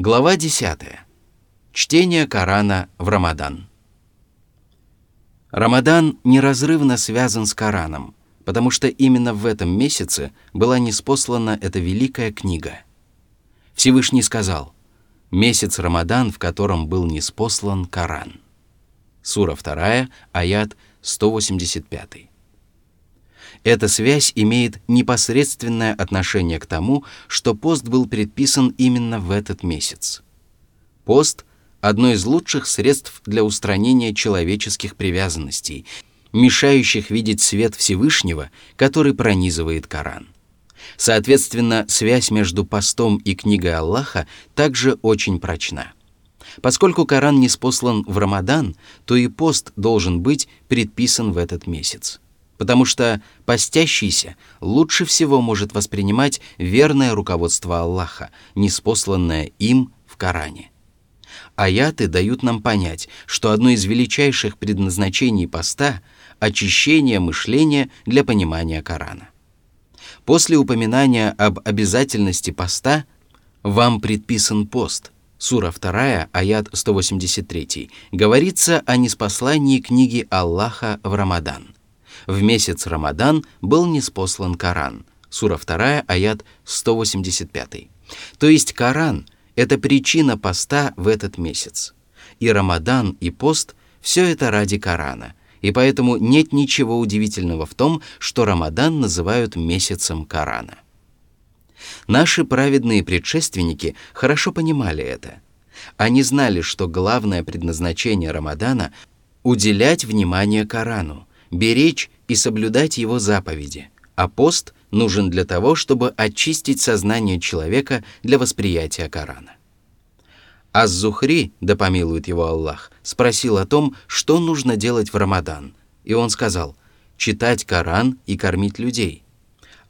Глава 10. Чтение Корана в Рамадан. Рамадан неразрывно связан с Кораном, потому что именно в этом месяце была неспослана эта великая книга. Всевышний сказал, месяц Рамадан, в котором был неспослан Коран. Сура 2, аят 185. Эта связь имеет непосредственное отношение к тому, что пост был предписан именно в этот месяц. Пост – одно из лучших средств для устранения человеческих привязанностей, мешающих видеть свет Всевышнего, который пронизывает Коран. Соответственно, связь между постом и книгой Аллаха также очень прочна. Поскольку Коран не спослан в Рамадан, то и пост должен быть предписан в этот месяц потому что постящийся лучше всего может воспринимать верное руководство Аллаха, неспосланное им в Коране. Аяты дают нам понять, что одно из величайших предназначений поста – очищение мышления для понимания Корана. После упоминания об обязательности поста «Вам предписан пост» Сура 2, аят 183, говорится о неспослании книги Аллаха в Рамадан – в месяц Рамадан был неспослан Коран. Сура 2, аят 185. То есть Коран – это причина поста в этот месяц. И Рамадан, и пост – все это ради Корана. И поэтому нет ничего удивительного в том, что Рамадан называют месяцем Корана. Наши праведные предшественники хорошо понимали это. Они знали, что главное предназначение Рамадана – уделять внимание Корану, беречь и соблюдать его заповеди, а пост нужен для того, чтобы очистить сознание человека для восприятия Корана. Аз-Зухри, да помилует его Аллах, спросил о том, что нужно делать в Рамадан, и он сказал «читать Коран и кормить людей».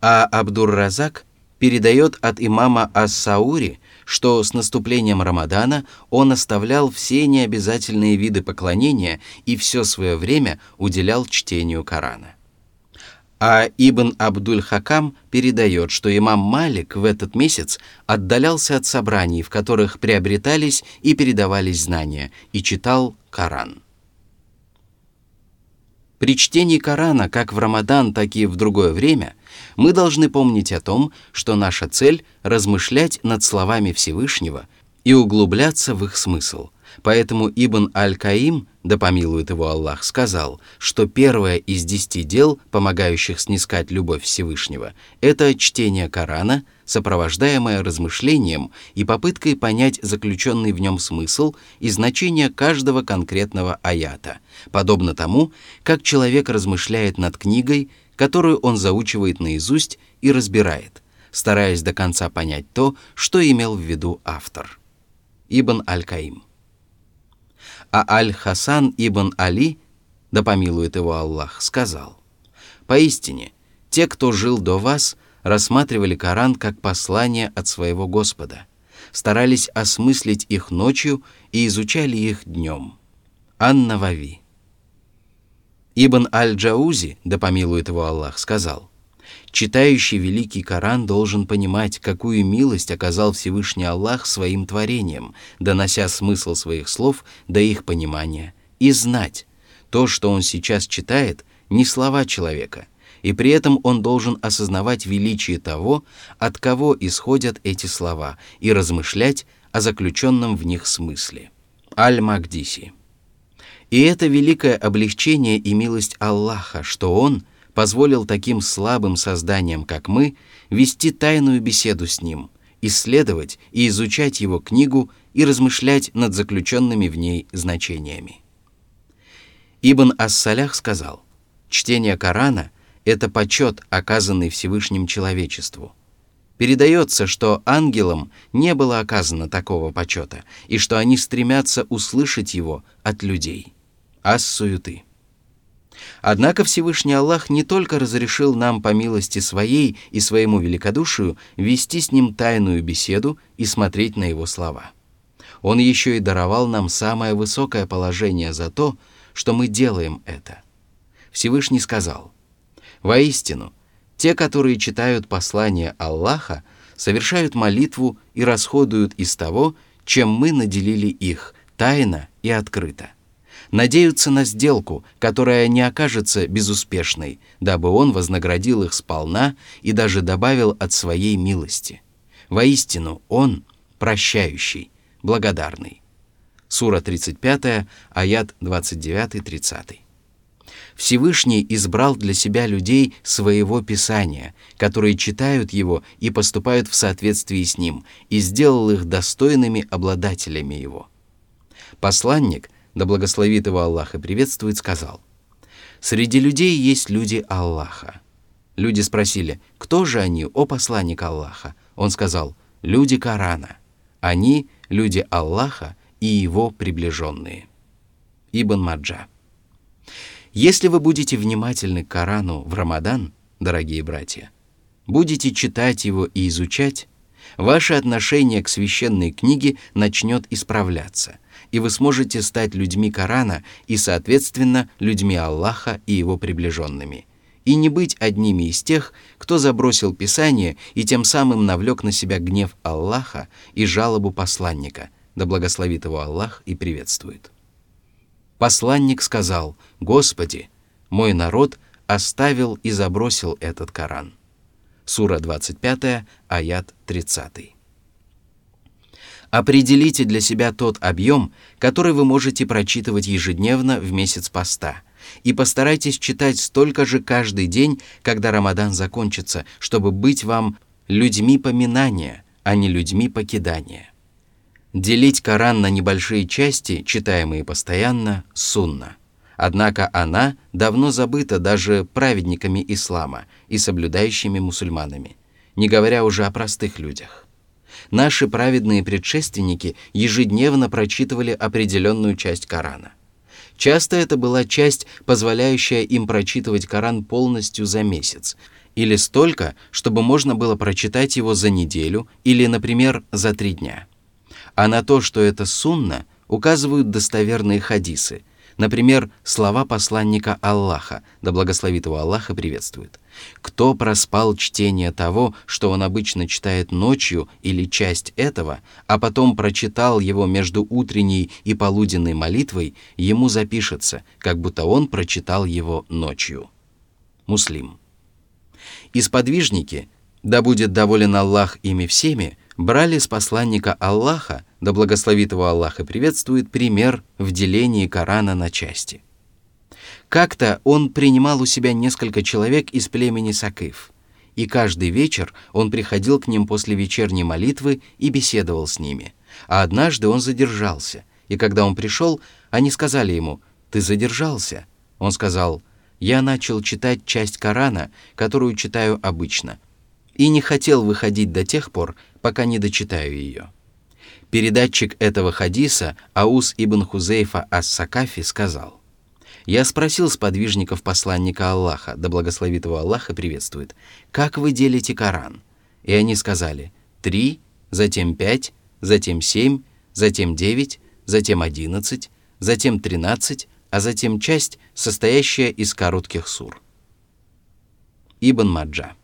А Абдур-Разак передает от имама Ас-Саури, что с наступлением Рамадана он оставлял все необязательные виды поклонения и все свое время уделял чтению Корана. А Ибн Абдуль-Хакам передает, что имам Малик в этот месяц отдалялся от собраний, в которых приобретались и передавались знания, и читал Коран. При чтении Корана как в Рамадан, так и в другое время мы должны помнить о том, что наша цель – размышлять над словами Всевышнего и углубляться в их смысл. Поэтому Ибн Аль-Каим, да помилует его Аллах, сказал, что первое из десяти дел, помогающих снискать любовь Всевышнего, это чтение Корана, сопровождаемое размышлением и попыткой понять заключенный в нем смысл и значение каждого конкретного аята, подобно тому, как человек размышляет над книгой, которую он заучивает наизусть и разбирает, стараясь до конца понять то, что имел в виду автор. Ибн Аль-Каим. А Аль-Хасан ибн Али, да помилует его Аллах, сказал, «Поистине, те, кто жил до вас, рассматривали Коран как послание от своего Господа, старались осмыслить их ночью и изучали их днем». Анна Вави. Ибн Аль-Джаузи, да помилует его Аллах, сказал, «Читающий Великий Коран должен понимать, какую милость оказал Всевышний Аллах своим творением, донося смысл своих слов до их понимания, и знать, то, что он сейчас читает, не слова человека, и при этом он должен осознавать величие того, от кого исходят эти слова, и размышлять о заключенном в них смысле». Аль-Магдиси и это великое облегчение и милость Аллаха, что Он позволил таким слабым созданиям, как мы, вести тайную беседу с Ним, исследовать и изучать Его книгу и размышлять над заключенными в ней значениями. Ибн Ас-Салях сказал, «Чтение Корана — это почет, оказанный Всевышним человечеству. Передается, что ангелам не было оказано такого почета, и что они стремятся услышать его от людей» ас-суеты. Однако Всевышний Аллах не только разрешил нам по милости своей и своему великодушию вести с ним тайную беседу и смотреть на его слова. Он еще и даровал нам самое высокое положение за то, что мы делаем это. Всевышний сказал, «Воистину, те, которые читают послание Аллаха, совершают молитву и расходуют из того, чем мы наделили их, тайно и открыто. Надеются на сделку, которая не окажется безуспешной, дабы он вознаградил их сполна и даже добавил от своей милости. Воистину, он прощающий, благодарный. Сура 35, аят 29-30. Всевышний избрал для себя людей своего Писания, которые читают его и поступают в соответствии с ним, и сделал их достойными обладателями его. Посланник, да благословит его Аллах и приветствует, сказал, «Среди людей есть люди Аллаха». Люди спросили, кто же они, о посланник Аллаха? Он сказал, люди Корана. Они – люди Аллаха и его приближенные. Ибн Маджа. Если вы будете внимательны к Корану в Рамадан, дорогие братья, будете читать его и изучать, ваше отношение к священной книге начнет исправляться, и вы сможете стать людьми Корана и, соответственно, людьми Аллаха и его приближенными, и не быть одними из тех, кто забросил Писание и тем самым навлек на себя гнев Аллаха и жалобу посланника, да благословит его Аллах и приветствует. Посланник сказал, «Господи, мой народ оставил и забросил этот Коран». Сура 25, аят 30. Определите для себя тот объем, который вы можете прочитывать ежедневно в месяц поста, и постарайтесь читать столько же каждый день, когда Рамадан закончится, чтобы быть вам людьми поминания, а не людьми покидания. Делить Коран на небольшие части, читаемые постоянно, сунна. Однако она давно забыта даже праведниками ислама и соблюдающими мусульманами, не говоря уже о простых людях. Наши праведные предшественники ежедневно прочитывали определенную часть Корана. Часто это была часть, позволяющая им прочитывать Коран полностью за месяц, или столько, чтобы можно было прочитать его за неделю или, например, за три дня – а на то, что это сунна, указывают достоверные хадисы, например, слова посланника Аллаха, да благословит его Аллах и приветствует. Кто проспал чтение того, что он обычно читает ночью или часть этого, а потом прочитал его между утренней и полуденной молитвой, ему запишется, как будто он прочитал его ночью. Муслим. Исподвижники, да будет доволен Аллах ими всеми, брали с посланника Аллаха, да благословит его Аллах и приветствует, пример в делении Корана на части. Как-то он принимал у себя несколько человек из племени Сакыф, и каждый вечер он приходил к ним после вечерней молитвы и беседовал с ними. А однажды он задержался, и когда он пришел, они сказали ему «Ты задержался?» Он сказал «Я начал читать часть Корана, которую читаю обычно, и не хотел выходить до тех пор, пока не дочитаю ее. Передатчик этого хадиса Аус ибн Хузейфа ас-Сакафи сказал, «Я спросил сподвижников посланника Аллаха, да благословит его Аллах и приветствует, как вы делите Коран?» И они сказали, «Три, затем пять, затем семь, затем девять, затем одиннадцать, затем тринадцать, а затем часть, состоящая из коротких сур». Ибн Маджа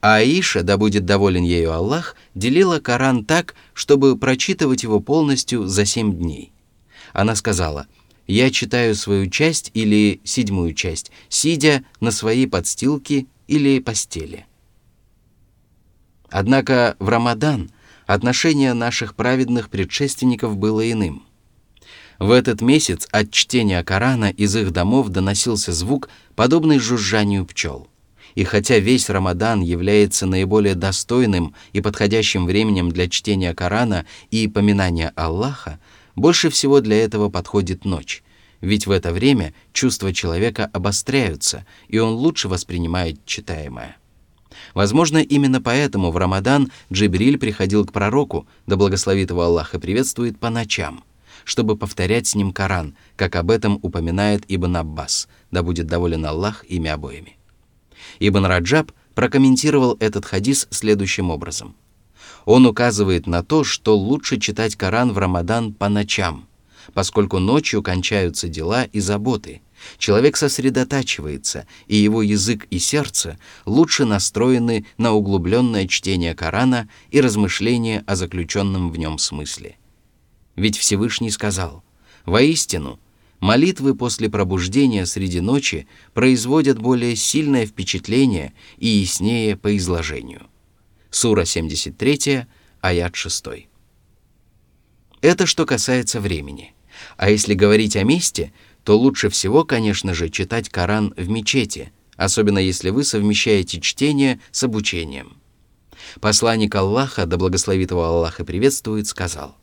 а Аиша, да будет доволен ею Аллах, делила Коран так, чтобы прочитывать его полностью за семь дней. Она сказала, «Я читаю свою часть или седьмую часть, сидя на своей подстилке или постели». Однако в Рамадан отношение наших праведных предшественников было иным. В этот месяц от чтения Корана из их домов доносился звук, подобный жужжанию пчел – и хотя весь Рамадан является наиболее достойным и подходящим временем для чтения Корана и поминания Аллаха, больше всего для этого подходит ночь, ведь в это время чувства человека обостряются, и он лучше воспринимает читаемое. Возможно, именно поэтому в Рамадан Джибриль приходил к пророку, да благословит его Аллах и приветствует по ночам, чтобы повторять с ним Коран, как об этом упоминает Ибн Аббас, да будет доволен Аллах ими обоими. Ибн Раджаб прокомментировал этот хадис следующим образом. Он указывает на то, что лучше читать Коран в Рамадан по ночам, поскольку ночью кончаются дела и заботы, Человек сосредотачивается, и его язык и сердце лучше настроены на углубленное чтение Корана и размышления о заключенном в нем смысле. Ведь Всевышний сказал, «Воистину, молитвы после пробуждения среди ночи производят более сильное впечатление и яснее по изложению». Сура 73, аят 6. Это что касается времени. А если говорить о месте – то лучше всего, конечно же, читать Коран в мечети, особенно если вы совмещаете чтение с обучением. Посланник Аллаха, да благословит его Аллах и приветствует, сказал,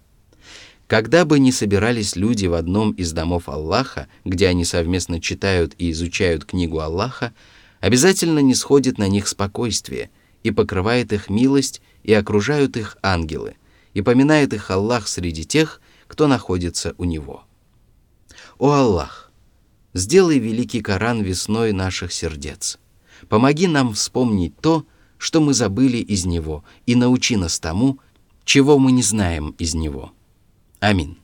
«Когда бы ни собирались люди в одном из домов Аллаха, где они совместно читают и изучают книгу Аллаха, обязательно не сходит на них спокойствие и покрывает их милость и окружают их ангелы, и поминает их Аллах среди тех, кто находится у Него». «О Аллах, сделай великий Коран весной наших сердец. Помоги нам вспомнить то, что мы забыли из него, и научи нас тому, чего мы не знаем из него. Amin.